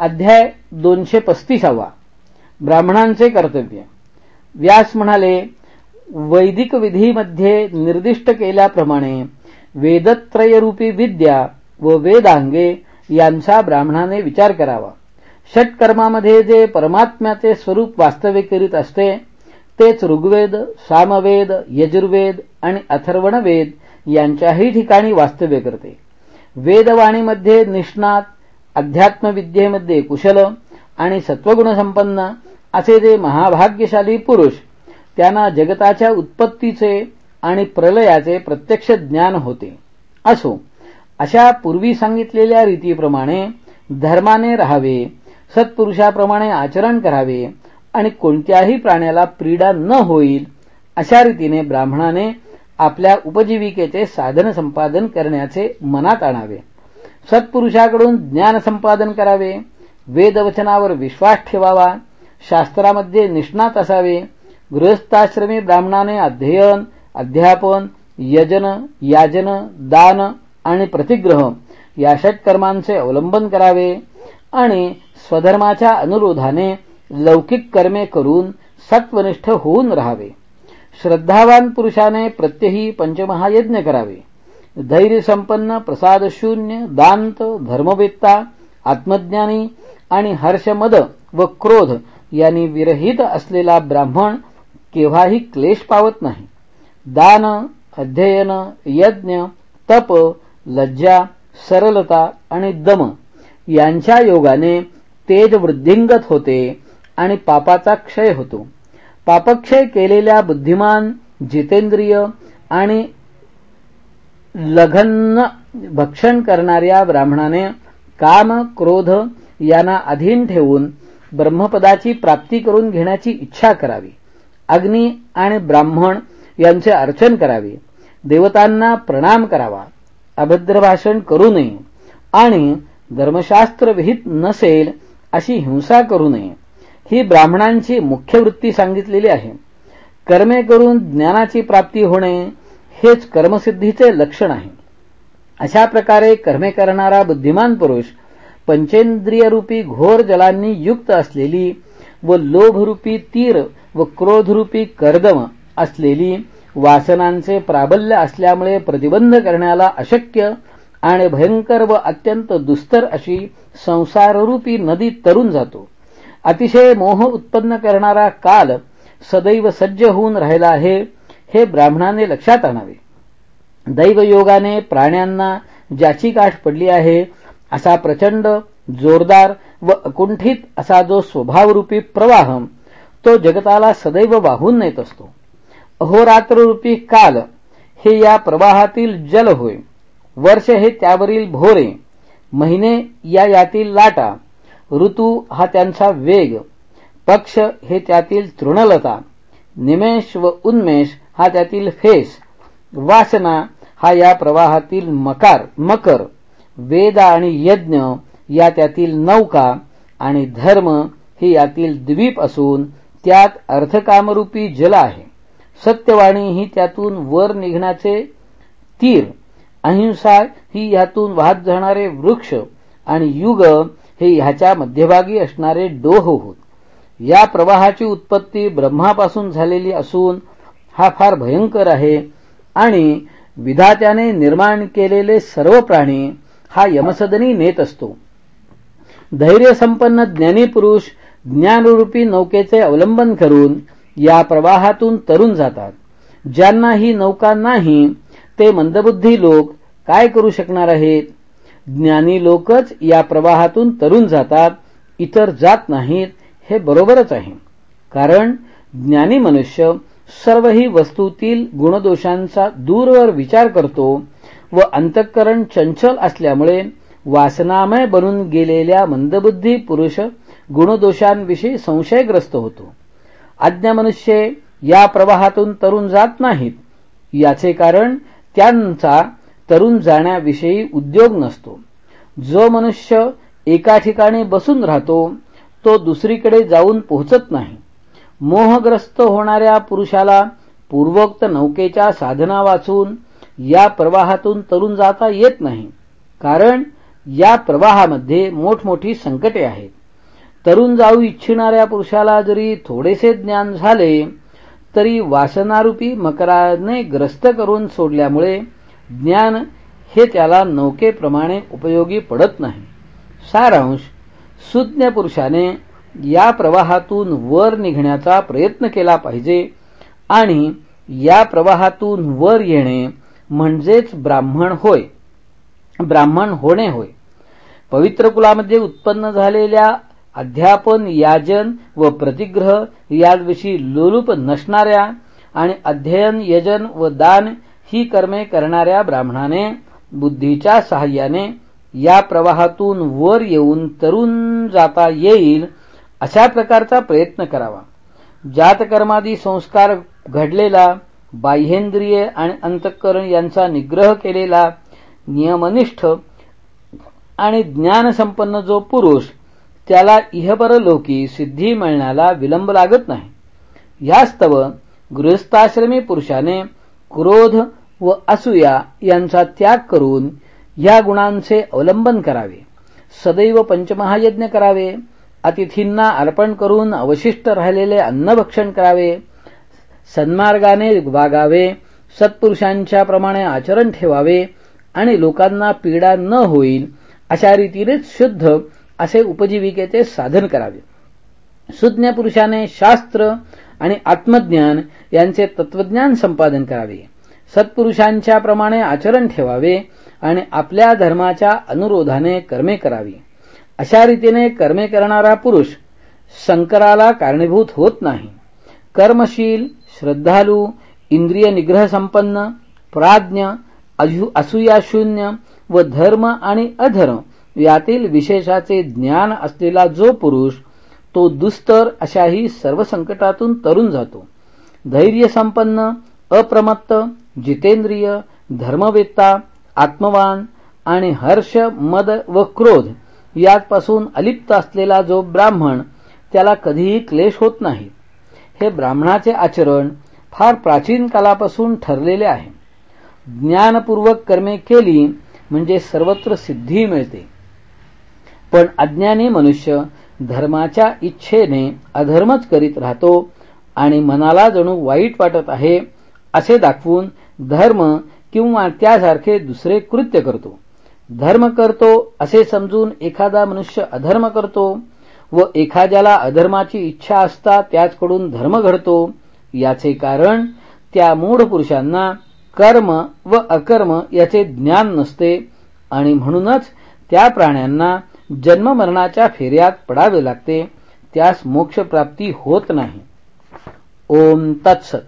अध्याय दोनशे पस्तीसावा ब्राह्मणांचे कर्तव्य. व्यास म्हणाले वैदिक विधीमध्ये निर्दिष्ट केल्याप्रमाणे वेदत्रयरूपी विद्या व वेदांगे यांचा ब्राह्मणाने विचार करावा. षटकर्मामध्ये जे परमात्म्याचे स्वरूप वास्तव्य करीत असते तेच ऋग्वेद सामवेद यजुर्वेद आणि अथर्वणवेद यांच्याही ठिकाणी वास्तव्य करते. वेदवाणीमध्ये निष्णात अध्यात्मविद्येमध्ये कुशल आणि सत्वगुणसंपन्न असे जे महाभाग्यशाली पुरुष त्यांना जगताच्या उत्पत्तीचे आणि प्रलयाचे प्रत्यक्ष ज्ञान होते. असो अशा पूर्वी सांगितलेल्या रीतीप्रमाणे धर्माने राहावे सत्पुरुषाप्रमाणे आचरण करावे आणि कोणत्याही प्राण्याला पीडा न होईल अशा रीतीने ब्राह्मणाने आपल्या उपजीविकेचे साधन संपादन करण्याचे मनात आणावे. सत्पुरुषाकडून ज्ञान संपादन करावे वेदवचनावर विश्वास ठेवावा शास्त्रामध्ये निष्णात असावे गृहस्थाश्रमी ब्राह्मणाने अध्ययन अध्यापन यजन याजन दान आणि प्रतिग्रह या षटकर्मांचे अवलंबन करावे आणि स्वधर्माच्या अनुरोधाने लौकिक कर्मे करून सत्वनिष्ठ होऊन राहावे. श्रद्धावान पुरुषाने प्रत्यही पंचमहायज्ञ करावे. धैर्यसंपन्न प्रसादशून्य दांत धर्मवेत्ता आत्मज्ञानी आणि हर्षमद व क्रोध यांनी विरहित असलेला ब्राह्मण केव्हाही क्लेश पावत नाही. दान अध्ययन यज्ञ तप लज्जा सरलता आणि दम यांच्या योगाने तेज वृद्धिंगत होते आणि पापाचा क्षय होतो. पापक्षय केलेल्या बुद्धिमान जितेंद्रिय आणि लघन भक्षण करणाऱ्या ब्राह्मणाने काम क्रोध यांना अधीन ठेवून ब्रह्मपदाची प्राप्ती करून घेण्याची इच्छा करावी. अग्नी आणि ब्राह्मण यांचे अर्चन करावे. देवतांना प्रणाम करावा. अभद्र भाषण करू नये आणि धर्मशास्त्र विहित नसेल अशी हिंसा करू नये. ही ब्राह्मणांची मुख्य वृत्ती सांगितलेली आहे. कर्मे करून ज्ञानाची प्राप्ती होणे हेच कर्मसिद्धीचे लक्षण आहे. अशा प्रकारे कर्मे करणारा बुद्धिमान पुरुष पंचेंद्रियरूपी घोर जलांनी युक्त असलेली व लोभरूपी तीर व क्रोधरूपी कर्दम असलेली वासनांचे प्राबल्य असल्यामुळे प्रतिबंध करण्याला अशक्य आणि भयंकर व अत्यंत दुस्तर अशी संसाररूपी नदी तरून जातो. अतिशय मोह उत्पन्न करणारा काल सदैव सज्ज होऊन राहिला आहे. हे ब्राह्मणाने लक्षात आणावे. दैवयोगाने प्राण्यांना ज्याची गाठ पडली आहे असा प्रचंड जोरदार व अकुंठित असा जो स्वभावरूपी प्रवाह तो जगताला सदैव वाहून नेत असतो. अहोरात्ररूपी काल हे या प्रवाहातील जल होय. वर्ष हे त्यावरील भोरे महिने या यातील लाटा ऋतू हा त्यांचा वेग पक्ष हे त्यातील तृणलता निमेष व उन्मेष हा त्यातील फेस. वासना हा या प्रवाहातील मकार मकर. वेद आणि यज्ञ या त्यातील नौका आणि धर्म ही यातील द्वीप असून त्यात अर्थकामरूपी जल आहे. सत्यवाणी ही त्यातून वर निघण्याचे तीर. अहिंसा ही यातून वाहत जाणारे वृक्ष आणि युग हे ह्याच्या मध्यभागी असणारे डोह होत. या प्रवाहाची उत्पत्ती ब्रह्मापासून झालेली असून हा फार भयंकर आहे. आणि विधात्याने निर्माण केलेले सर्व प्राणी हा यमसदनी नेत असतो. धैर्यसंपन्न ज्ञानी पुरुष ज्ञानरूपी नौकेचे अवलंबन करून या प्रवाहातून तरुण जातात. ज्यांना ही नौका नाही ते मंदबुद्धी लोक काय करू शकणार आहेत? ज्ञानी लोकच या प्रवाहातून तरुण जातात इतर जात नाहीत हे बरोबरच आहे. कारण ज्ञानी मनुष्य सर्वही वस्तूतील गुणदोषांचा दूरवर विचार करतो व अंतःकरण चंचल असल्यामुळे वासनामय बनून गेलेल्या मंदबुद्धी पुरुष गुणदोषांविषयी संशयग्रस्त होतो. आज्ञा मनुष्य या प्रवाहातून तरुण जात नाहीत. याचे कारण त्यांचा तरुण जाण्याविषयी उद्योग नसतो. जो मनुष्य एका ठिकाणी बसून राहतो तो दुसरीकडे जाऊन पोहोचत नाही. मोहग्रस्त होणाऱ्या पुरुषाला पूर्वोक्त नौकेच्या साधना वाचून या प्रवाहातून तरुण जाता येत नाही. कारण या प्रवाहामध्ये मोठमोठी संकटे आहेत. तरुण जाऊ इच्छिणाऱ्या पुरुषाला जरी थोडेसे ज्ञान झाले तरी वासनारूपी मकराने ग्रस्त करून सोडल्यामुळे ज्ञान हे त्याला नौकेप्रमाणे उपयोगी पडत नाही. सारांश सुज्ञ पुरुषाने या प्रवाहातून वर निघण्याचा प्रयत्न केला पाहिजे आणि या प्रवाहातून वर येणे म्हणजेच ब्राह्मण होय. ब्राह्मण होणे होय. पवित्र कुलामध्ये उत्पन्न झालेल्या अध्यापन याजन व प्रतिग्रह याविषयी लोलूप नसणाऱ्या आणि अध्ययन यजन व दान ही कर्मे करणाऱ्या ब्राह्मणाने बुद्धीच्या सहाय्याने या प्रवाहातून वर येऊन तरुण जाता येईल अशा प्रकारचा प्रयत्न करावा. जातकर्मादी संस्कार घडलेला बाह्येंद्रिय आणि अंतःकरण यांचा निग्रह केलेला नियमनिष्ठ आणि ज्ञानसंपन्न जो पुरुष त्याला इहपर लोकी सिद्धी मिळण्याला विलंब लागत नाही. यास्तव गृहस्थाश्रमी पुरुषाने क्रोध व असूया यांचा त्याग करून या गुणांचे अवलंबन करावे. सदैव पंचमहायज्ञ करावे. अतिथींना अर्पण करून अवशिष्ट राहिलेले अन्नभक्षण करावे सन्मार्गाने वागावे सत्पुरुषांच्या प्रमाणे आचरण ठेवावे आणि लोकांना पीडा न होईल अशा रीतीनेच शुद्ध असे उपजीविकेचे साधन करावे. सुज्ञ पुरुषाने शास्त्र आणि आत्मज्ञान यांचे तत्वज्ञान संपादन करावे. सत्पुरुषांच्या प्रमाणे आचरण ठेवावे आणि आपल्या धर्माच्या अनुरोधाने कर्मे करावी. अशा रीतीने कर्मे करणारा पुरुष शंकराला कारणीभूत होत नाही. कर्मशील श्रद्धालू इंद्रिय निग्रह संपन्न प्राज्ञ असूयाशून्य व धर्म आणि अधर्म यातील विशेषाचे ज्ञान असलेला जो पुरुष तो दुस्तर अशाही सर्व संकटातून तरुण जातो. धैर्य संपन्न अप्रमत्त जितेंद्रिय धर्मवेत्ता आत्मवान आणि हर्ष मद व क्रोध यापासून अलिप्त असलेला जो ब्राह्मण त्याला कधीही क्लेश होत नाही. हे ब्राह्मणाचे आचरण फार प्राचीन कालापासून ठरलेले आहे. ज्ञानपूर्वक कर्मे केली म्हणजे सर्वत्र सिद्धी मिळते. पण अज्ञानी मनुष्य धर्माच्या इच्छेने अधर्मच करीत राहतो आणि मनाला जणू वाईट वाटत आहे असे दाखवून धर्म किंवा त्यासारखे दुसरे कृत्य करतो. धर्म करतो असे समजून एखादा मनुष्य अधर्म करतो व एखाद्याला अधर्माची इच्छा असता त्याचकडून धर्म घडतो याचे कारण त्या मूढ पुरुषांना कर्म व अकर्म याचे ज्ञान नसते आणि म्हणूनच त्या प्राण्यांना जन्ममरणाच्या फेऱ्यात पडावे लागते त्यास मोक्षप्राप्ती होत नाही. ओम तत्सत.